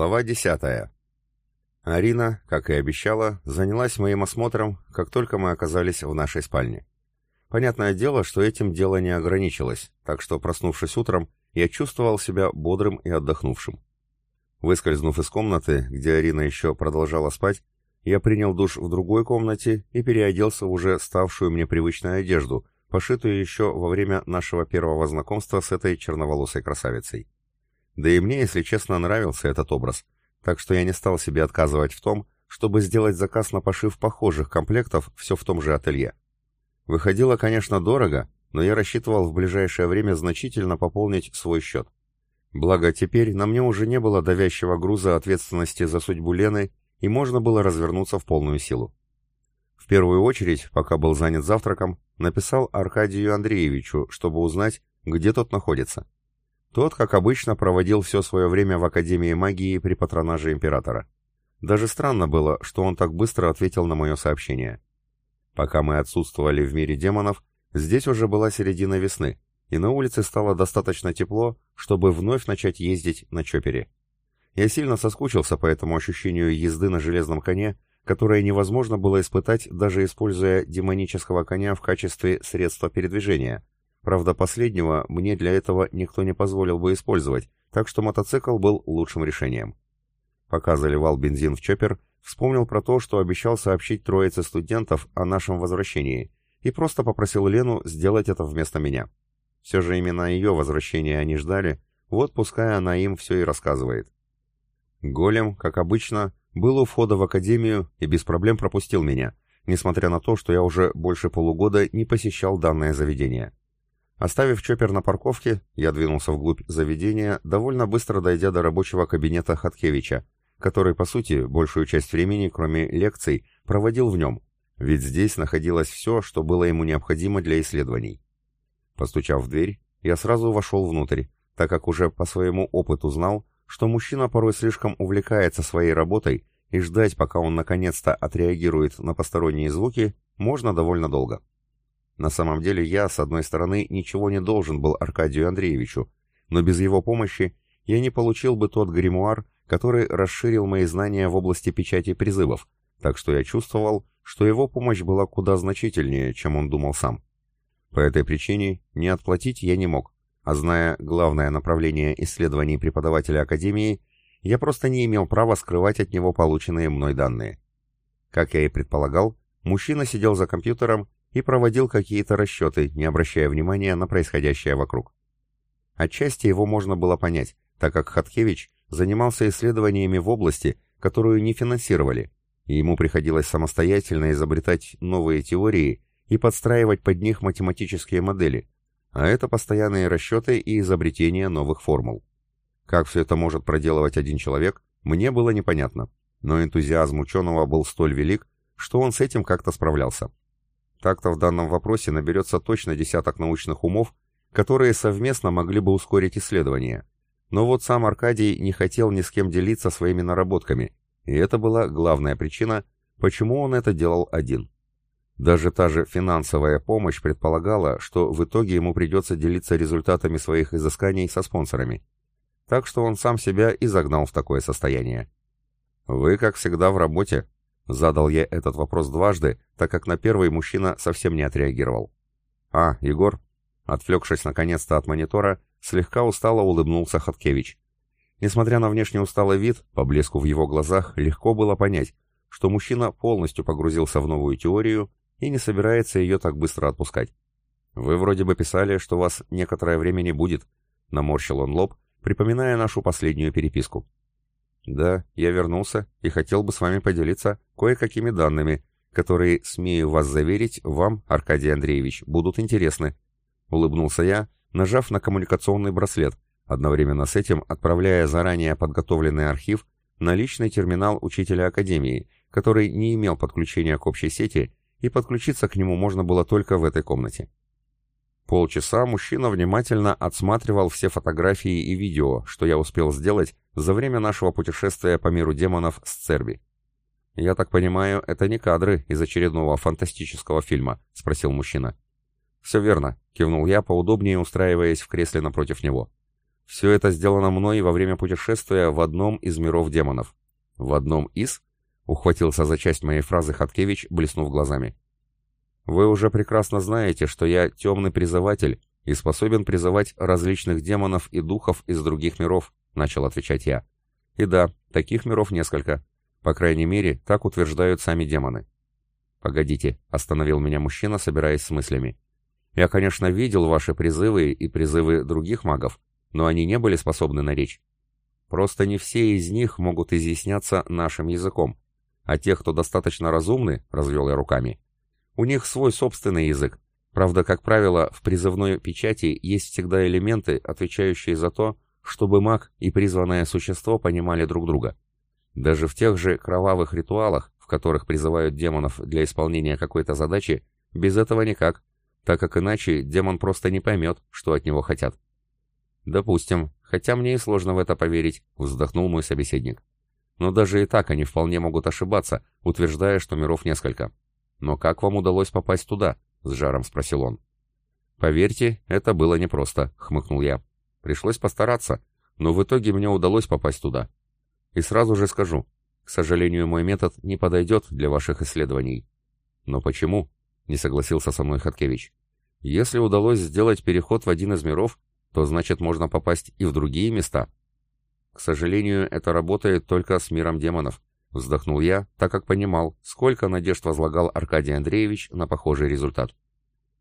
Глава 10. Арина, как и обещала, занялась моим осмотром, как только мы оказались в нашей спальне. Понятное дело, что этим дело не ограничилось, так что, проснувшись утром, я чувствовал себя бодрым и отдохнувшим. Выскользнув из комнаты, где Арина еще продолжала спать, я принял душ в другой комнате и переоделся в уже ставшую мне привычную одежду, пошитую еще во время нашего первого знакомства с этой черноволосой красавицей. Да и мне, если честно, нравился этот образ, так что я не стал себе отказывать в том, чтобы сделать заказ на пошив похожих комплектов все в том же ателье. Выходило, конечно, дорого, но я рассчитывал в ближайшее время значительно пополнить свой счет. Благо, теперь на мне уже не было давящего груза ответственности за судьбу Лены, и можно было развернуться в полную силу. В первую очередь, пока был занят завтраком, написал Аркадию Андреевичу, чтобы узнать, где тот находится. Тот, как обычно, проводил все свое время в Академии магии при патронаже императора. Даже странно было, что он так быстро ответил на мое сообщение. Пока мы отсутствовали в мире демонов, здесь уже была середина весны, и на улице стало достаточно тепло, чтобы вновь начать ездить на чопере. Я сильно соскучился по этому ощущению езды на железном коне, которое невозможно было испытать, даже используя демонического коня в качестве средства передвижения, Правда, последнего мне для этого никто не позволил бы использовать, так что мотоцикл был лучшим решением. Пока заливал бензин в чоппер, вспомнил про то, что обещал сообщить троице студентов о нашем возвращении, и просто попросил Лену сделать это вместо меня. Все же именно ее возвращение они ждали, вот пускай она им все и рассказывает. Голем, как обычно, был у входа в академию и без проблем пропустил меня, несмотря на то, что я уже больше полугода не посещал данное заведение. Оставив чоппер на парковке, я двинулся вглубь заведения, довольно быстро дойдя до рабочего кабинета Хаткевича, который, по сути, большую часть времени, кроме лекций, проводил в нем, ведь здесь находилось все, что было ему необходимо для исследований. Постучав в дверь, я сразу вошел внутрь, так как уже по своему опыту знал, что мужчина порой слишком увлекается своей работой, и ждать, пока он наконец-то отреагирует на посторонние звуки, можно довольно долго. На самом деле я, с одной стороны, ничего не должен был Аркадию Андреевичу, но без его помощи я не получил бы тот гримуар, который расширил мои знания в области печати призывов, так что я чувствовал, что его помощь была куда значительнее, чем он думал сам. По этой причине не отплатить я не мог, а зная главное направление исследований преподавателя Академии, я просто не имел права скрывать от него полученные мной данные. Как я и предполагал, мужчина сидел за компьютером и проводил какие-то расчеты, не обращая внимания на происходящее вокруг. Отчасти его можно было понять, так как Хаткевич занимался исследованиями в области, которую не финансировали, и ему приходилось самостоятельно изобретать новые теории и подстраивать под них математические модели, а это постоянные расчеты и изобретение новых формул. Как все это может проделывать один человек, мне было непонятно, но энтузиазм ученого был столь велик, что он с этим как-то справлялся. Так-то в данном вопросе наберется точно десяток научных умов, которые совместно могли бы ускорить исследования. Но вот сам Аркадий не хотел ни с кем делиться своими наработками, и это была главная причина, почему он это делал один. Даже та же финансовая помощь предполагала, что в итоге ему придется делиться результатами своих изысканий со спонсорами. Так что он сам себя и загнал в такое состояние. «Вы, как всегда, в работе», Задал я этот вопрос дважды, так как на первый мужчина совсем не отреагировал. «А, Егор?» Отвлекшись наконец-то от монитора, слегка устало улыбнулся Хаткевич. Несмотря на внешний усталый вид, по блеску в его глазах легко было понять, что мужчина полностью погрузился в новую теорию и не собирается ее так быстро отпускать. «Вы вроде бы писали, что вас некоторое время не будет», — наморщил он лоб, припоминая нашу последнюю переписку. «Да, я вернулся и хотел бы с вами поделиться кое-какими данными, которые, смею вас заверить, вам, Аркадий Андреевич, будут интересны», — улыбнулся я, нажав на коммуникационный браслет, одновременно с этим отправляя заранее подготовленный архив на личный терминал учителя Академии, который не имел подключения к общей сети, и подключиться к нему можно было только в этой комнате. Полчаса мужчина внимательно отсматривал все фотографии и видео, что я успел сделать за время нашего путешествия по миру демонов с Церби. «Я так понимаю, это не кадры из очередного фантастического фильма?» — спросил мужчина. «Все верно», — кивнул я, поудобнее устраиваясь в кресле напротив него. Все это сделано мной во время путешествия в одном из миров демонов. В одном из? Ухватился за часть моей фразы Хаткевич, блеснув глазами. Вы уже прекрасно знаете, что я темный призыватель и способен призывать различных демонов и духов из других миров, начал отвечать я. И да, таких миров несколько. По крайней мере, так утверждают сами демоны. «Погодите», — остановил меня мужчина, собираясь с мыслями. «Я, конечно, видел ваши призывы и призывы других магов, но они не были способны на речь. Просто не все из них могут изъясняться нашим языком, а те, кто достаточно разумны, — развел я руками, — у них свой собственный язык. Правда, как правило, в призывной печати есть всегда элементы, отвечающие за то, чтобы маг и призванное существо понимали друг друга. Даже в тех же кровавых ритуалах которых призывают демонов для исполнения какой-то задачи, без этого никак, так как иначе демон просто не поймет, что от него хотят. «Допустим, хотя мне и сложно в это поверить», — вздохнул мой собеседник. «Но даже и так они вполне могут ошибаться, утверждая, что миров несколько. Но как вам удалось попасть туда?» — с жаром спросил он. «Поверьте, это было непросто», — хмыкнул я. «Пришлось постараться, но в итоге мне удалось попасть туда. И сразу же скажу, к сожалению, мой метод не подойдет для ваших исследований. Но почему? Не согласился со мной Хаткевич. Если удалось сделать переход в один из миров, то значит можно попасть и в другие места. К сожалению, это работает только с миром демонов, вздохнул я, так как понимал, сколько надежд возлагал Аркадий Андреевич на похожий результат.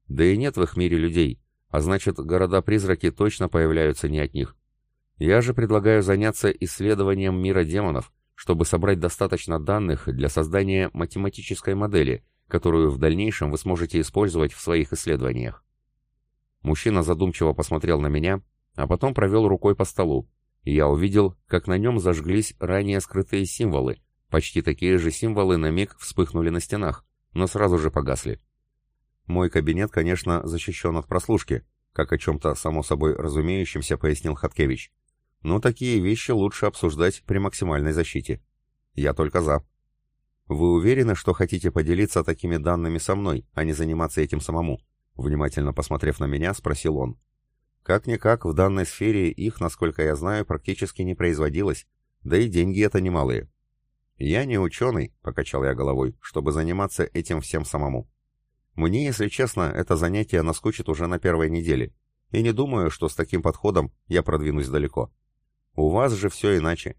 Да и нет в их мире людей, а значит, города-призраки точно появляются не от них. Я же предлагаю заняться исследованием мира демонов, чтобы собрать достаточно данных для создания математической модели, которую в дальнейшем вы сможете использовать в своих исследованиях. Мужчина задумчиво посмотрел на меня, а потом провел рукой по столу, и я увидел, как на нем зажглись ранее скрытые символы, почти такие же символы на миг вспыхнули на стенах, но сразу же погасли. Мой кабинет, конечно, защищен от прослушки, как о чем-то само собой разумеющемся пояснил Хаткевич. Но такие вещи лучше обсуждать при максимальной защите. Я только за. Вы уверены, что хотите поделиться такими данными со мной, а не заниматься этим самому? Внимательно посмотрев на меня, спросил он. Как-никак, в данной сфере их, насколько я знаю, практически не производилось, да и деньги это немалые. Я не ученый, покачал я головой, чтобы заниматься этим всем самому. Мне, если честно, это занятие наскучит уже на первой неделе, и не думаю, что с таким подходом я продвинусь далеко. У вас же все иначе.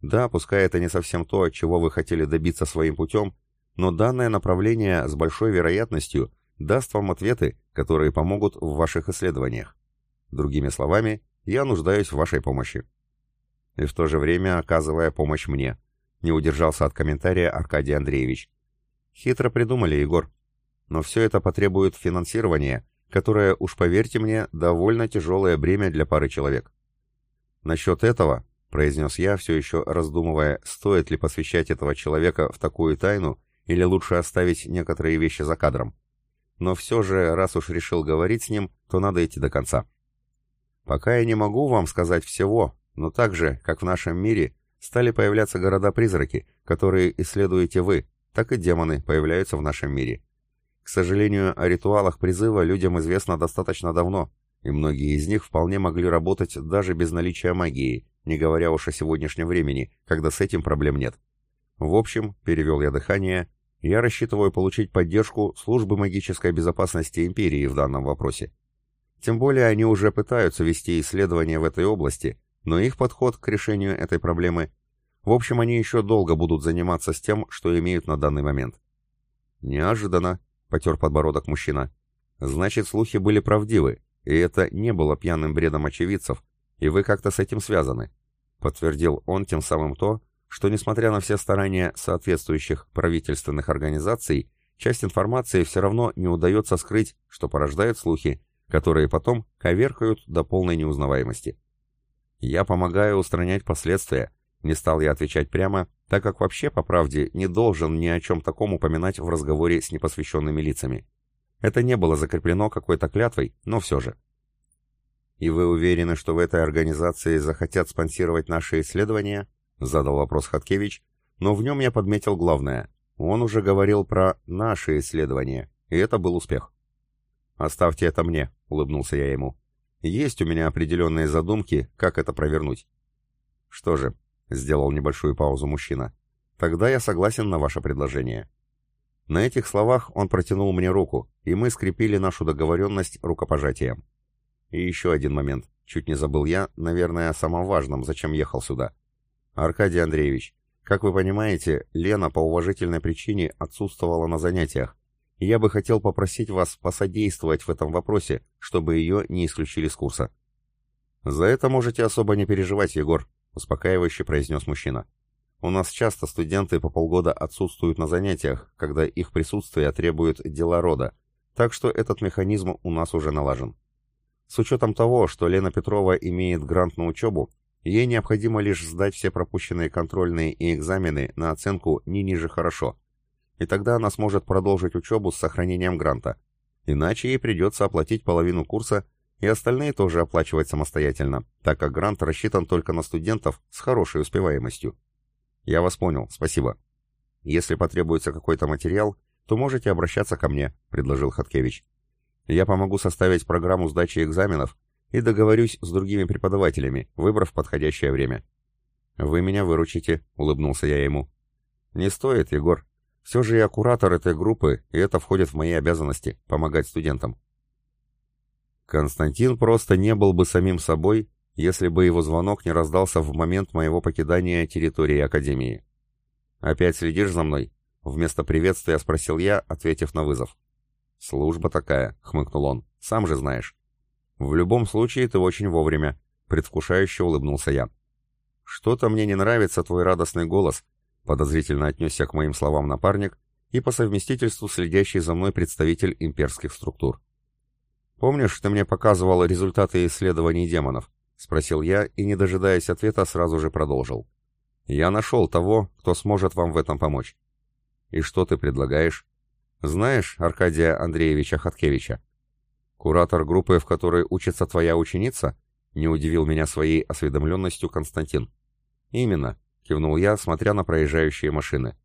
Да, пускай это не совсем то, чего вы хотели добиться своим путем, но данное направление с большой вероятностью даст вам ответы, которые помогут в ваших исследованиях. Другими словами, я нуждаюсь в вашей помощи. И в то же время оказывая помощь мне. Не удержался от комментария Аркадий Андреевич. Хитро придумали, Егор. Но все это потребует финансирования, которое, уж поверьте мне, довольно тяжелое бремя для пары человек. «Насчет этого», — произнес я, все еще раздумывая, стоит ли посвящать этого человека в такую тайну или лучше оставить некоторые вещи за кадром. Но все же, раз уж решил говорить с ним, то надо идти до конца. Пока я не могу вам сказать всего, но так же, как в нашем мире, стали появляться города-призраки, которые исследуете вы, так и демоны появляются в нашем мире. К сожалению, о ритуалах призыва людям известно достаточно давно, и многие из них вполне могли работать даже без наличия магии, не говоря уж о сегодняшнем времени, когда с этим проблем нет. В общем, перевел я дыхание, я рассчитываю получить поддержку службы магической безопасности империи в данном вопросе. Тем более они уже пытаются вести исследования в этой области, но их подход к решению этой проблемы... В общем, они еще долго будут заниматься с тем, что имеют на данный момент. Неожиданно, потер подбородок мужчина. Значит, слухи были правдивы, и это не было пьяным бредом очевидцев, и вы как-то с этим связаны. Подтвердил он тем самым то, что, несмотря на все старания соответствующих правительственных организаций, часть информации все равно не удается скрыть, что порождает слухи, которые потом коверкают до полной неузнаваемости. «Я помогаю устранять последствия», — не стал я отвечать прямо, так как вообще, по правде, не должен ни о чем таком упоминать в разговоре с непосвященными лицами. Это не было закреплено какой-то клятвой, но все же. «И вы уверены, что в этой организации захотят спонсировать наши исследования?» — задал вопрос Хаткевич, но в нем я подметил главное. Он уже говорил про «наши исследования», и это был успех. «Оставьте это мне», — улыбнулся я ему. Есть у меня определенные задумки, как это провернуть. Что же, сделал небольшую паузу мужчина, тогда я согласен на ваше предложение. На этих словах он протянул мне руку, и мы скрепили нашу договоренность рукопожатием. И еще один момент, чуть не забыл я, наверное, о самом важном, зачем ехал сюда. Аркадий Андреевич, как вы понимаете, Лена по уважительной причине отсутствовала на занятиях, и я бы хотел попросить вас посодействовать в этом вопросе, чтобы ее не исключили с курса. «За это можете особо не переживать, Егор», — успокаивающе произнес мужчина. «У нас часто студенты по полгода отсутствуют на занятиях, когда их присутствие требует дела рода, так что этот механизм у нас уже налажен. С учетом того, что Лена Петрова имеет грант на учебу, ей необходимо лишь сдать все пропущенные контрольные и экзамены на оценку не ниже «хорошо», и тогда она сможет продолжить учебу с сохранением гранта. Иначе ей придется оплатить половину курса и остальные тоже оплачивать самостоятельно, так как грант рассчитан только на студентов с хорошей успеваемостью. Я вас понял, спасибо. Если потребуется какой-то материал, то можете обращаться ко мне, предложил Хаткевич. Я помогу составить программу сдачи экзаменов и договорюсь с другими преподавателями, выбрав подходящее время. Вы меня выручите, улыбнулся я ему. Не стоит, Егор, все же я куратор этой группы, и это входит в мои обязанности – помогать студентам. Константин просто не был бы самим собой, если бы его звонок не раздался в момент моего покидания территории Академии. «Опять следишь за мной?» — вместо приветствия спросил я, ответив на вызов. «Служба такая», — хмыкнул он, — «сам же знаешь». «В любом случае ты очень вовремя», — предвкушающе улыбнулся я. «Что-то мне не нравится твой радостный голос, Подозрительно отнесся к моим словам напарник и по совместительству следящий за мной представитель имперских структур. «Помнишь, ты мне показывал результаты исследований демонов?» — спросил я и, не дожидаясь ответа, сразу же продолжил. «Я нашел того, кто сможет вам в этом помочь». «И что ты предлагаешь?» «Знаешь Аркадия Андреевича Хаткевича?» «Куратор группы, в которой учится твоя ученица?» — не удивил меня своей осведомленностью Константин. «Именно. — кивнул я, смотря на проезжающие машины.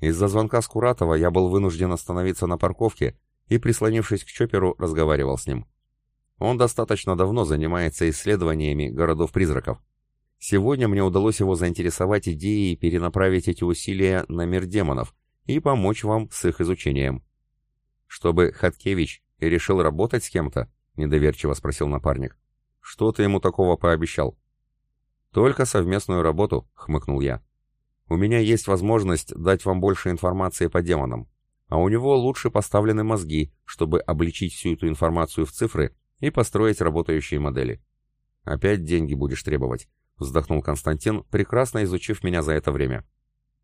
Из-за звонка Скуратова я был вынужден остановиться на парковке и, прислонившись к чоперу, разговаривал с ним. Он достаточно давно занимается исследованиями городов-призраков. Сегодня мне удалось его заинтересовать идеей перенаправить эти усилия на мир демонов и помочь вам с их изучением. «Чтобы Хаткевич решил работать с кем-то?» — недоверчиво спросил напарник. «Что ты ему такого пообещал?» «Только совместную работу», — хмыкнул я. «У меня есть возможность дать вам больше информации по демонам, а у него лучше поставлены мозги, чтобы обличить всю эту информацию в цифры и построить работающие модели». «Опять деньги будешь требовать», — вздохнул Константин, прекрасно изучив меня за это время.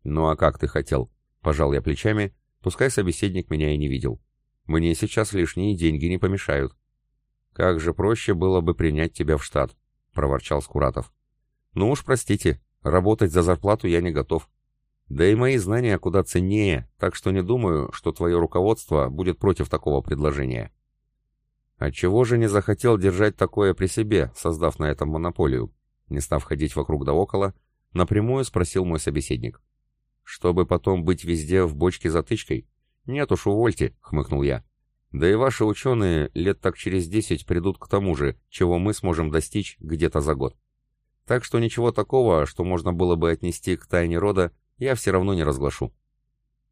«Ну а как ты хотел?» — пожал я плечами, пускай собеседник меня и не видел. «Мне сейчас лишние деньги не помешают». «Как же проще было бы принять тебя в штат», — проворчал Скуратов. Ну уж простите, работать за зарплату я не готов. Да и мои знания куда ценнее, так что не думаю, что твое руководство будет против такого предложения. Отчего же не захотел держать такое при себе, создав на этом монополию? Не став ходить вокруг да около, напрямую спросил мой собеседник. Чтобы потом быть везде в бочке затычкой? Нет уж, увольте, хмыкнул я. Да и ваши ученые лет так через десять придут к тому же, чего мы сможем достичь где-то за год. Так что ничего такого, что можно было бы отнести к тайне рода, я все равно не разглашу.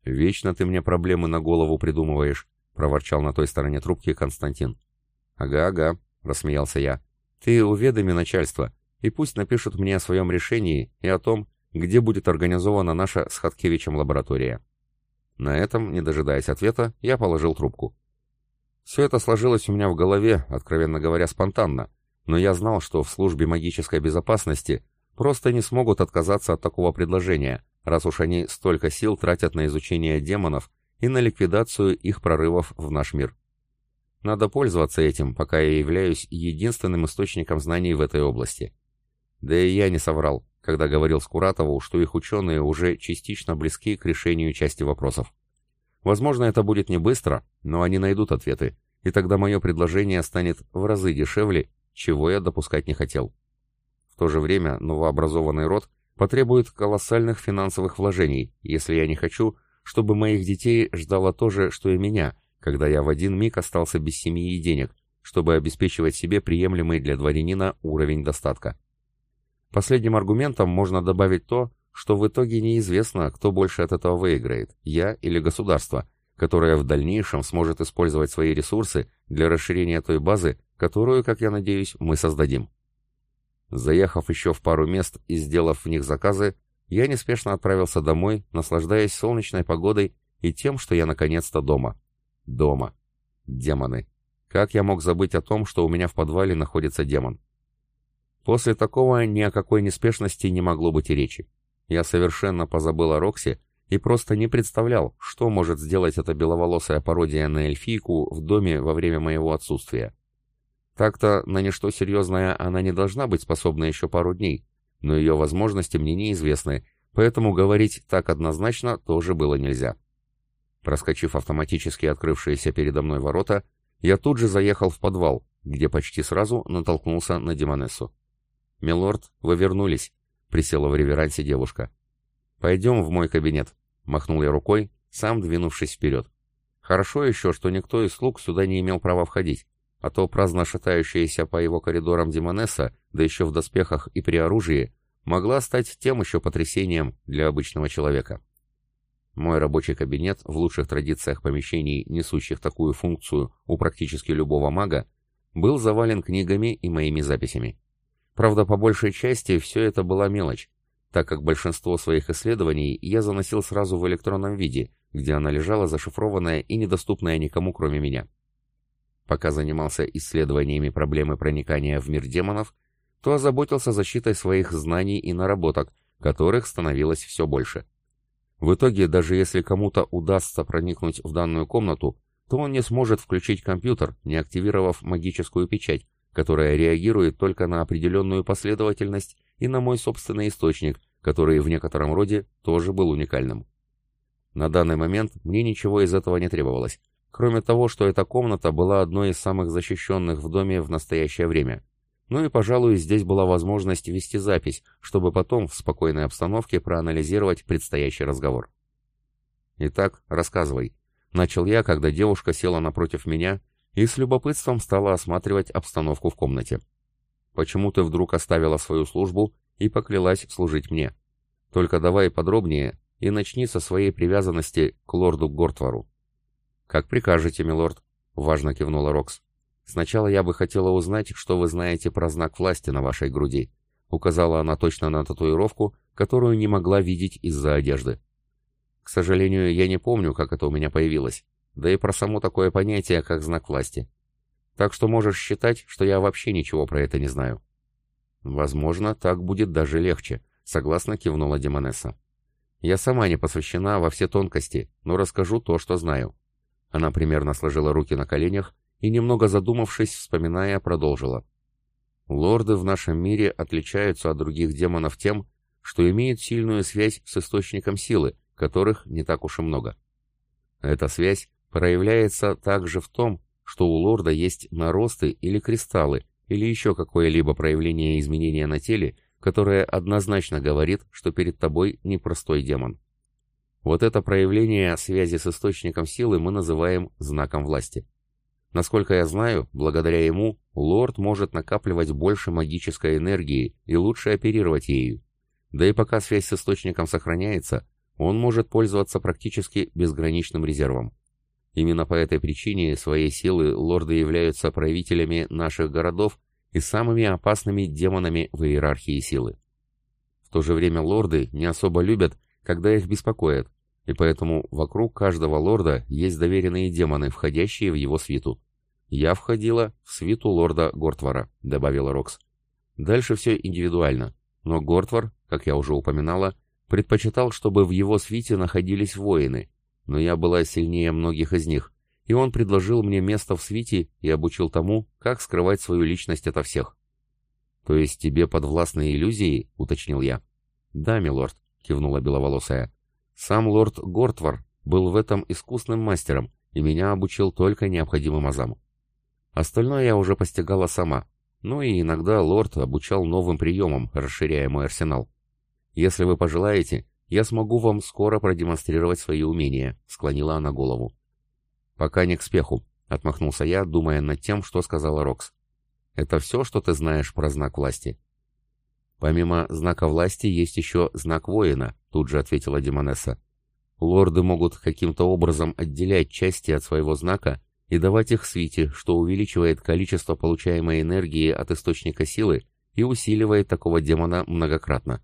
«Вечно ты мне проблемы на голову придумываешь», — проворчал на той стороне трубки Константин. «Ага-ага», — рассмеялся я. «Ты уведоми начальство, и пусть напишут мне о своем решении и о том, где будет организована наша с Хаткевичем лаборатория». На этом, не дожидаясь ответа, я положил трубку. Все это сложилось у меня в голове, откровенно говоря, спонтанно, но я знал, что в службе магической безопасности просто не смогут отказаться от такого предложения, раз уж они столько сил тратят на изучение демонов и на ликвидацию их прорывов в наш мир. Надо пользоваться этим, пока я являюсь единственным источником знаний в этой области. Да и я не соврал, когда говорил Скуратову, что их ученые уже частично близки к решению части вопросов. Возможно, это будет не быстро, но они найдут ответы, и тогда мое предложение станет в разы дешевле чего я допускать не хотел. В то же время новообразованный род потребует колоссальных финансовых вложений, если я не хочу, чтобы моих детей ждало то же, что и меня, когда я в один миг остался без семьи и денег, чтобы обеспечивать себе приемлемый для дворянина уровень достатка. Последним аргументом можно добавить то, что в итоге неизвестно, кто больше от этого выиграет, я или государство, которое в дальнейшем сможет использовать свои ресурсы для расширения той базы, которую, как я надеюсь, мы создадим. Заехав еще в пару мест и сделав в них заказы, я неспешно отправился домой, наслаждаясь солнечной погодой и тем, что я наконец-то дома. Дома. Демоны. Как я мог забыть о том, что у меня в подвале находится демон? После такого ни о какой неспешности не могло быть и речи. Я совершенно позабыл о Роксе и просто не представлял, что может сделать эта беловолосая пародия на эльфийку в доме во время моего отсутствия. Так-то на ничто серьезное она не должна быть способна еще пару дней, но ее возможности мне неизвестны, поэтому говорить так однозначно тоже было нельзя. Проскочив автоматически открывшиеся передо мной ворота, я тут же заехал в подвал, где почти сразу натолкнулся на Демонессу. «Милорд, вы вернулись», — присела в реверансе девушка. «Пойдем в мой кабинет», — махнул я рукой, сам двинувшись вперед. «Хорошо еще, что никто из слуг сюда не имел права входить а то праздно шатающаяся по его коридорам Демонесса, да еще в доспехах и при оружии, могла стать тем еще потрясением для обычного человека. Мой рабочий кабинет, в лучших традициях помещений, несущих такую функцию у практически любого мага, был завален книгами и моими записями. Правда, по большей части все это была мелочь, так как большинство своих исследований я заносил сразу в электронном виде, где она лежала зашифрованная и недоступная никому, кроме меня. Пока занимался исследованиями проблемы проникания в мир демонов, то озаботился защитой своих знаний и наработок, которых становилось все больше. В итоге, даже если кому-то удастся проникнуть в данную комнату, то он не сможет включить компьютер, не активировав магическую печать, которая реагирует только на определенную последовательность и на мой собственный источник, который в некотором роде тоже был уникальным. На данный момент мне ничего из этого не требовалось, Кроме того, что эта комната была одной из самых защищенных в доме в настоящее время. Ну и, пожалуй, здесь была возможность вести запись, чтобы потом в спокойной обстановке проанализировать предстоящий разговор. «Итак, рассказывай», — начал я, когда девушка села напротив меня и с любопытством стала осматривать обстановку в комнате. «Почему ты вдруг оставила свою службу и поклялась служить мне? Только давай подробнее и начни со своей привязанности к лорду Гортвару». «Как прикажете, милорд», — важно кивнула Рокс. «Сначала я бы хотела узнать, что вы знаете про знак власти на вашей груди», — указала она точно на татуировку, которую не могла видеть из-за одежды. «К сожалению, я не помню, как это у меня появилось, да и про само такое понятие, как знак власти. Так что можешь считать, что я вообще ничего про это не знаю». «Возможно, так будет даже легче», — согласно кивнула Демонесса. «Я сама не посвящена во все тонкости, но расскажу то, что знаю. Она примерно сложила руки на коленях и, немного задумавшись, вспоминая, продолжила. «Лорды в нашем мире отличаются от других демонов тем, что имеют сильную связь с источником силы, которых не так уж и много. Эта связь проявляется также в том, что у лорда есть наросты или кристаллы, или еще какое-либо проявление изменения на теле, которое однозначно говорит, что перед тобой непростой демон. Вот это проявление связи с источником силы мы называем знаком власти. Насколько я знаю, благодаря ему лорд может накапливать больше магической энергии и лучше оперировать ею. Да и пока связь с источником сохраняется, он может пользоваться практически безграничным резервом. Именно по этой причине своей силы лорды являются правителями наших городов и самыми опасными демонами в иерархии силы. В то же время лорды не особо любят, когда их беспокоят, и поэтому вокруг каждого лорда есть доверенные демоны, входящие в его свиту. Я входила в свиту лорда Гортвара, добавила Рокс. Дальше все индивидуально, но Гортвар, как я уже упоминала, предпочитал, чтобы в его свите находились воины, но я была сильнее многих из них, и он предложил мне место в свите и обучил тому, как скрывать свою личность ото всех. «То есть тебе подвластны иллюзии?» — уточнил я. «Да, милорд», — кивнула беловолосая. Сам лорд Гортвар был в этом искусным мастером, и меня обучил только необходимым азам. Остальное я уже постигала сама, ну и иногда лорд обучал новым приемам, расширяя мой арсенал. Если вы пожелаете, я смогу вам скоро продемонстрировать свои умения», — склонила она голову. «Пока не к спеху», — отмахнулся я, думая над тем, что сказала Рокс. «Это все, что ты знаешь про знак власти?» «Помимо знака власти есть еще знак воина», — тут же ответила Демонесса. «Лорды могут каким-то образом отделять части от своего знака и давать их свите, что увеличивает количество получаемой энергии от источника силы и усиливает такого демона многократно».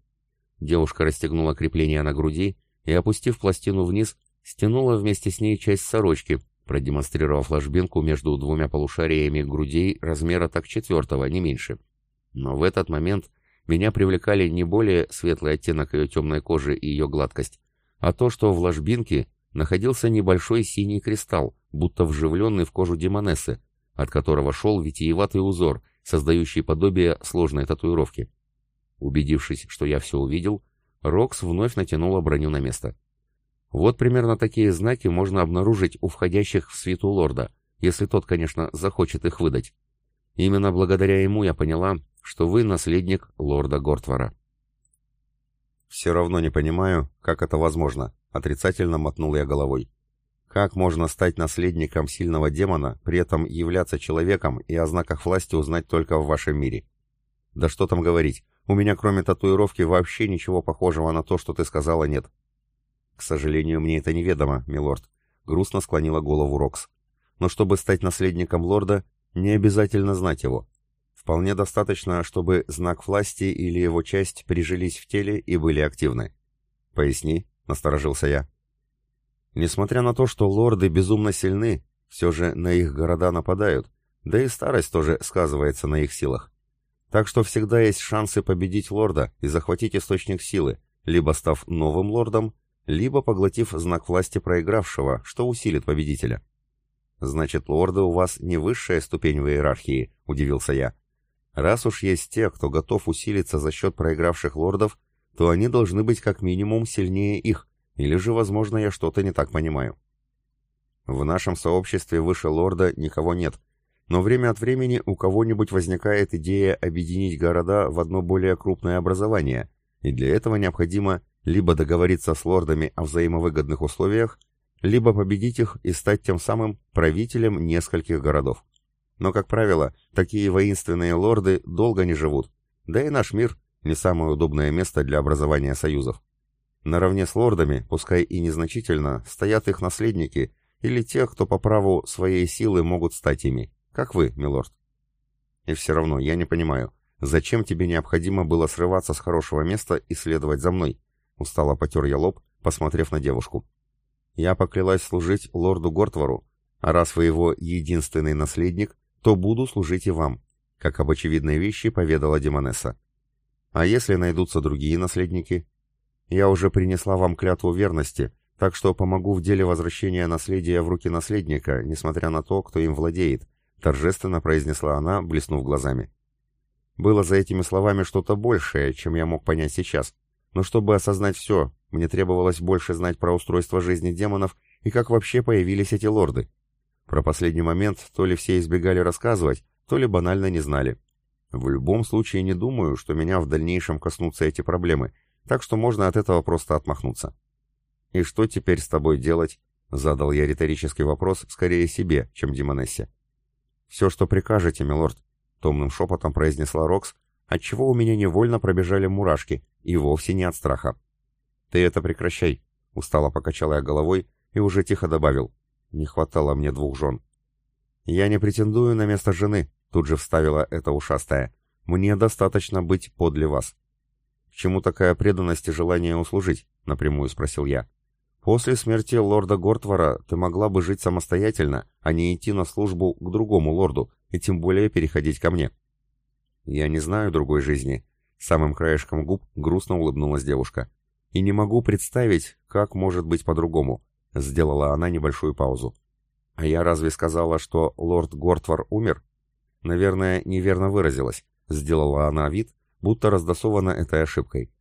Девушка расстегнула крепление на груди и, опустив пластину вниз, стянула вместе с ней часть сорочки, продемонстрировав ложбинку между двумя полушариями грудей размера так четвертого, не меньше. Но в этот момент меня привлекали не более светлый оттенок ее темной кожи и ее гладкость, а то, что в ложбинке находился небольшой синий кристалл, будто вживленный в кожу демонессы, от которого шел витиеватый узор, создающий подобие сложной татуировки. Убедившись, что я все увидел, Рокс вновь натянула броню на место. Вот примерно такие знаки можно обнаружить у входящих в свиту лорда, если тот, конечно, захочет их выдать. Именно благодаря ему я поняла, что вы наследник лорда Гортвара. «Все равно не понимаю, как это возможно», — отрицательно мотнул я головой. «Как можно стать наследником сильного демона, при этом являться человеком и о знаках власти узнать только в вашем мире?» «Да что там говорить, у меня кроме татуировки вообще ничего похожего на то, что ты сказала, нет». «К сожалению, мне это неведомо, милорд», — грустно склонила голову Рокс. «Но чтобы стать наследником лорда, не обязательно знать его. Вполне достаточно, чтобы знак власти или его часть прижились в теле и были активны. «Поясни», — насторожился я. Несмотря на то, что лорды безумно сильны, все же на их города нападают, да и старость тоже сказывается на их силах. Так что всегда есть шансы победить лорда и захватить источник силы, либо став новым лордом, либо поглотив знак власти проигравшего, что усилит победителя. «Значит, лорды у вас не высшая ступень в иерархии», — удивился я. Раз уж есть те, кто готов усилиться за счет проигравших лордов, то они должны быть как минимум сильнее их, или же, возможно, я что-то не так понимаю. В нашем сообществе выше лорда никого нет, но время от времени у кого-нибудь возникает идея объединить города в одно более крупное образование, и для этого необходимо либо договориться с лордами о взаимовыгодных условиях, либо победить их и стать тем самым правителем нескольких городов. Но, как правило, такие воинственные лорды долго не живут, да и наш мир не самое удобное место для образования союзов. Наравне с лордами, пускай и незначительно, стоят их наследники или те, кто по праву своей силы могут стать ими, как вы, милорд. И все равно я не понимаю, зачем тебе необходимо было срываться с хорошего места и следовать за мной? Устало потер я лоб, посмотрев на девушку. Я поклялась служить лорду Гортвару, а раз вы его единственный наследник, то буду служить и вам», — как об очевидной вещи поведала Демонесса. «А если найдутся другие наследники? Я уже принесла вам клятву верности, так что помогу в деле возвращения наследия в руки наследника, несмотря на то, кто им владеет», — торжественно произнесла она, блеснув глазами. Было за этими словами что-то большее, чем я мог понять сейчас, но чтобы осознать все, мне требовалось больше знать про устройство жизни демонов и как вообще появились эти лорды. Про последний момент то ли все избегали рассказывать, то ли банально не знали. В любом случае не думаю, что меня в дальнейшем коснутся эти проблемы, так что можно от этого просто отмахнуться. «И что теперь с тобой делать?» — задал я риторический вопрос скорее себе, чем Димонессе. «Все, что прикажете, милорд», — томным шепотом произнесла Рокс, отчего у меня невольно пробежали мурашки, и вовсе не от страха. «Ты это прекращай», — устало покачал я головой и уже тихо добавил. Не хватало мне двух жен. «Я не претендую на место жены», — тут же вставила эта ушастая. «Мне достаточно быть подле вас». «К чему такая преданность и желание услужить?» — напрямую спросил я. «После смерти лорда Гортвара ты могла бы жить самостоятельно, а не идти на службу к другому лорду, и тем более переходить ко мне». «Я не знаю другой жизни», — самым краешком губ грустно улыбнулась девушка. «И не могу представить, как может быть по-другому. Сделала она небольшую паузу. А я разве сказала, что лорд Гортвар умер? Наверное, неверно выразилась. Сделала она вид, будто раздосована этой ошибкой.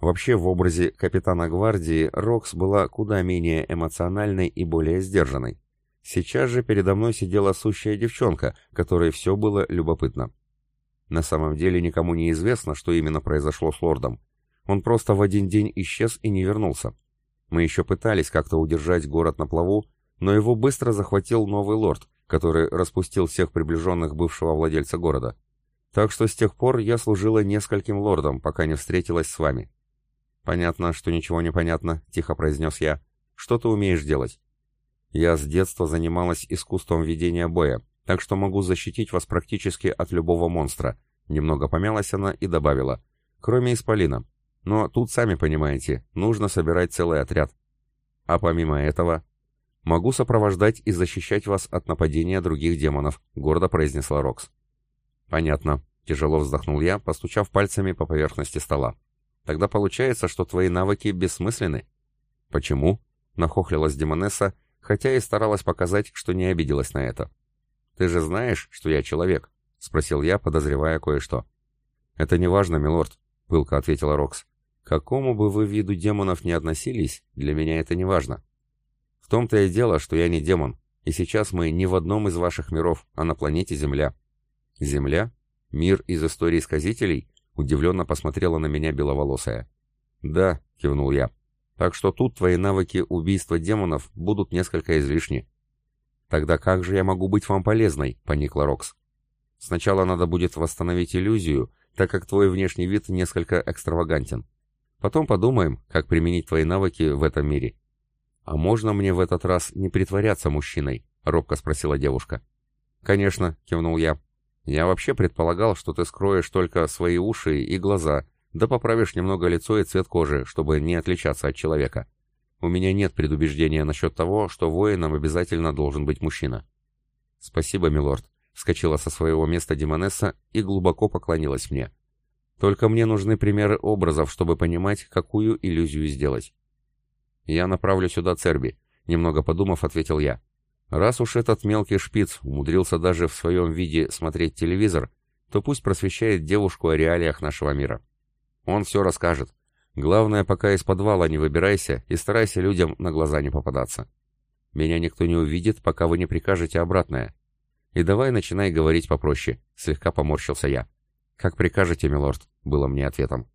Вообще, в образе капитана гвардии Рокс была куда менее эмоциональной и более сдержанной. Сейчас же передо мной сидела сущая девчонка, которой все было любопытно. На самом деле никому не известно, что именно произошло с лордом. Он просто в один день исчез и не вернулся. Мы еще пытались как-то удержать город на плаву, но его быстро захватил новый лорд, который распустил всех приближенных бывшего владельца города. Так что с тех пор я служила нескольким лордам, пока не встретилась с вами. Понятно, что ничего не понятно, тихо произнес я. Что ты умеешь делать? Я с детства занималась искусством ведения боя, так что могу защитить вас практически от любого монстра. Немного помялась она и добавила. Кроме Исполина. Но тут, сами понимаете, нужно собирать целый отряд. А помимо этого... «Могу сопровождать и защищать вас от нападения других демонов», — гордо произнесла Рокс. «Понятно», — тяжело вздохнул я, постучав пальцами по поверхности стола. «Тогда получается, что твои навыки бессмысленны». «Почему?» — нахохлилась Демонесса, хотя и старалась показать, что не обиделась на это. «Ты же знаешь, что я человек?» — спросил я, подозревая кое-что. «Это не важно, милорд», — пылко ответила Рокс. «Какому бы вы виду демонов не относились, для меня это не важно. В том-то и дело, что я не демон, и сейчас мы не в одном из ваших миров, а на планете Земля. Земля? Мир из истории сказителей? Удивленно посмотрела на меня беловолосая. Да, кивнул я. Так что тут твои навыки убийства демонов будут несколько излишни. Тогда как же я могу быть вам полезной? Поникла Рокс. Сначала надо будет восстановить иллюзию, так как твой внешний вид несколько экстравагантен. Потом подумаем, как применить твои навыки в этом мире. «А можно мне в этот раз не притворяться мужчиной?» — робко спросила девушка. «Конечно», — кивнул я. «Я вообще предполагал, что ты скроешь только свои уши и глаза, да поправишь немного лицо и цвет кожи, чтобы не отличаться от человека. У меня нет предубеждения насчет того, что воином обязательно должен быть мужчина». «Спасибо, милорд», — вскочила со своего места Демонесса и глубоко поклонилась мне. «Только мне нужны примеры образов, чтобы понимать, какую иллюзию сделать». «Я направлю сюда Церби», — немного подумав, ответил я. «Раз уж этот мелкий шпиц умудрился даже в своем виде смотреть телевизор, то пусть просвещает девушку о реалиях нашего мира. Он все расскажет. Главное, пока из подвала не выбирайся и старайся людям на глаза не попадаться. Меня никто не увидит, пока вы не прикажете обратное. И давай начинай говорить попроще», — слегка поморщился я. «Как прикажете, милорд», — было мне ответом.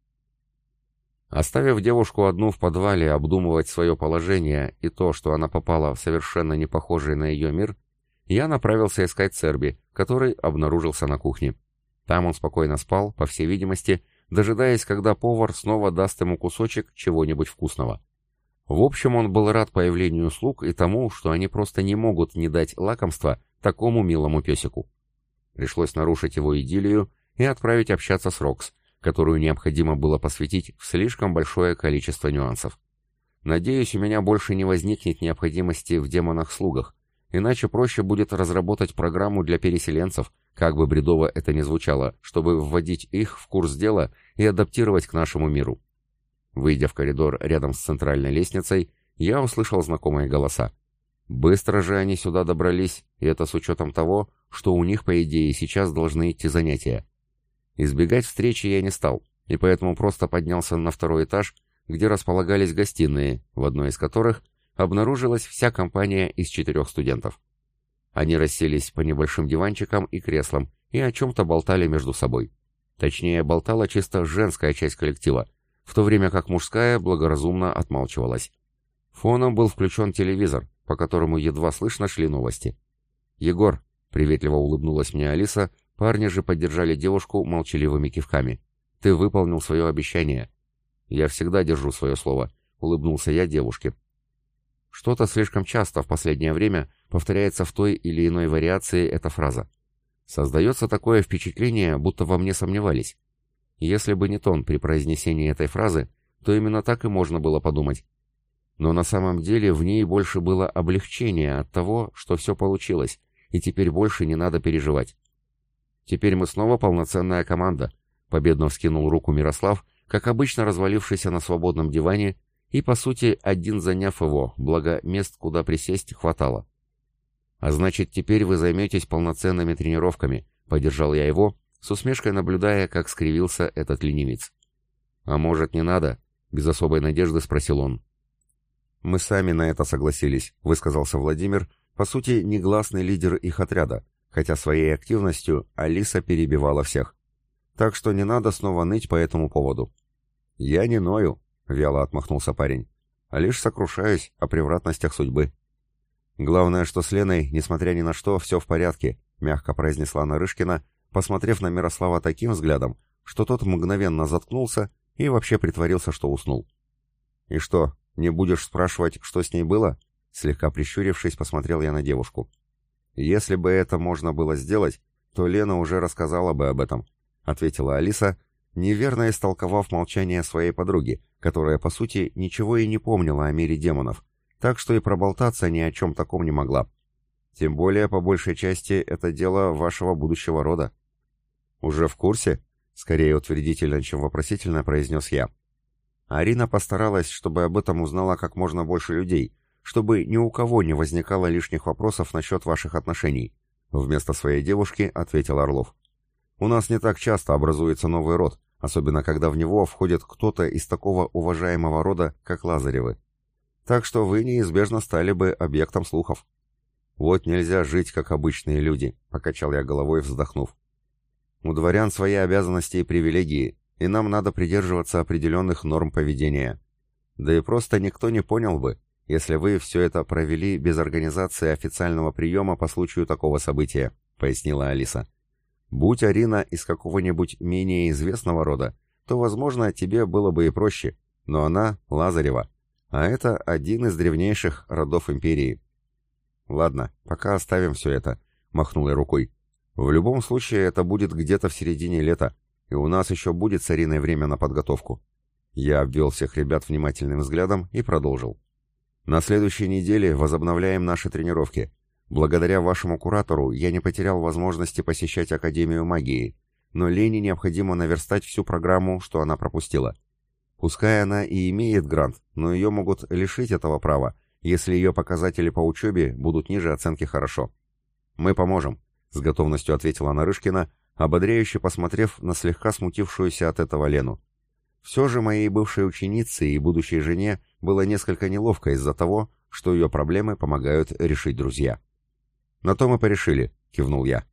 Оставив девушку одну в подвале обдумывать свое положение и то, что она попала в совершенно не похожий на ее мир, я направился искать Церби, который обнаружился на кухне. Там он спокойно спал, по всей видимости, дожидаясь, когда повар снова даст ему кусочек чего-нибудь вкусного. В общем, он был рад появлению слуг и тому, что они просто не могут не дать лакомства такому милому песику. Пришлось нарушить его идиллию и отправить общаться с Рокс, которую необходимо было посвятить в слишком большое количество нюансов. Надеюсь, у меня больше не возникнет необходимости в демонах-слугах, иначе проще будет разработать программу для переселенцев, как бы бредово это ни звучало, чтобы вводить их в курс дела и адаптировать к нашему миру. Выйдя в коридор рядом с центральной лестницей, я услышал знакомые голоса. Быстро же они сюда добрались, и это с учетом того, что у них, по идее, сейчас должны идти занятия. Избегать встречи я не стал, и поэтому просто поднялся на второй этаж, где располагались гостиные, в одной из которых обнаружилась вся компания из четырех студентов. Они расселись по небольшим диванчикам и креслам и о чем-то болтали между собой. Точнее, болтала чисто женская часть коллектива, в то время как мужская благоразумно отмалчивалась. Фоном был включен телевизор, по которому едва слышно шли новости. «Егор», — приветливо улыбнулась мне Алиса, Парни же поддержали девушку молчаливыми кивками. «Ты выполнил свое обещание». «Я всегда держу свое слово», — улыбнулся я девушке. Что-то слишком часто в последнее время повторяется в той или иной вариации эта фраза. Создается такое впечатление, будто во мне сомневались. Если бы не тон при произнесении этой фразы, то именно так и можно было подумать. Но на самом деле в ней больше было облегчение от того, что все получилось, и теперь больше не надо переживать. Теперь мы снова полноценная команда, победно вскинул руку Мирослав, как обычно развалившийся на свободном диване и, по сути, один заняв его, благо мест, куда присесть, хватало. «А значит, теперь вы займетесь полноценными тренировками», — поддержал я его, с усмешкой наблюдая, как скривился этот ленивец. «А может, не надо?» — без особой надежды спросил он. «Мы сами на это согласились», — высказался Владимир, по сути, негласный лидер их отряда, хотя своей активностью Алиса перебивала всех. Так что не надо снова ныть по этому поводу. «Я не ною», — вяло отмахнулся парень, — «а лишь сокрушаюсь о превратностях судьбы». Главное, что с Леной, несмотря ни на что, все в порядке, мягко произнесла Нарышкина, посмотрев на Мирослава таким взглядом, что тот мгновенно заткнулся и вообще притворился, что уснул. «И что, не будешь спрашивать, что с ней было?» Слегка прищурившись, посмотрел я на девушку. «Если бы это можно было сделать, то Лена уже рассказала бы об этом», — ответила Алиса, неверно истолковав молчание своей подруги, которая, по сути, ничего и не помнила о мире демонов, так что и проболтаться ни о чем таком не могла. Тем более, по большей части, это дело вашего будущего рода. «Уже в курсе?» — скорее утвердительно, чем вопросительно произнес я. Арина постаралась, чтобы об этом узнала как можно больше людей, чтобы ни у кого не возникало лишних вопросов насчет ваших отношений. Вместо своей девушки ответил Орлов. У нас не так часто образуется новый род, особенно когда в него входит кто-то из такого уважаемого рода, как Лазаревы. Так что вы неизбежно стали бы объектом слухов. Вот нельзя жить, как обычные люди, покачал я головой, вздохнув. У дворян свои обязанности и привилегии, и нам надо придерживаться определенных норм поведения. Да и просто никто не понял бы, если вы все это провели без организации официального приема по случаю такого события», — пояснила Алиса. «Будь Арина из какого-нибудь менее известного рода, то, возможно, тебе было бы и проще, но она — Лазарева, а это один из древнейших родов империи». «Ладно, пока оставим все это», — махнул я рукой. «В любом случае, это будет где-то в середине лета, и у нас еще будет с Ариной время на подготовку». Я обвел всех ребят внимательным взглядом и продолжил. На следующей неделе возобновляем наши тренировки. Благодаря вашему куратору я не потерял возможности посещать Академию магии, но Лене необходимо наверстать всю программу, что она пропустила. Пускай она и имеет грант, но ее могут лишить этого права, если ее показатели по учебе будут ниже оценки «хорошо». «Мы поможем», — с готовностью ответила Нарышкина, ободряюще посмотрев на слегка смутившуюся от этого Лену. Все же моей бывшей ученице и будущей жене было несколько неловко из-за того, что ее проблемы помогают решить друзья. «На то мы порешили», — кивнул я.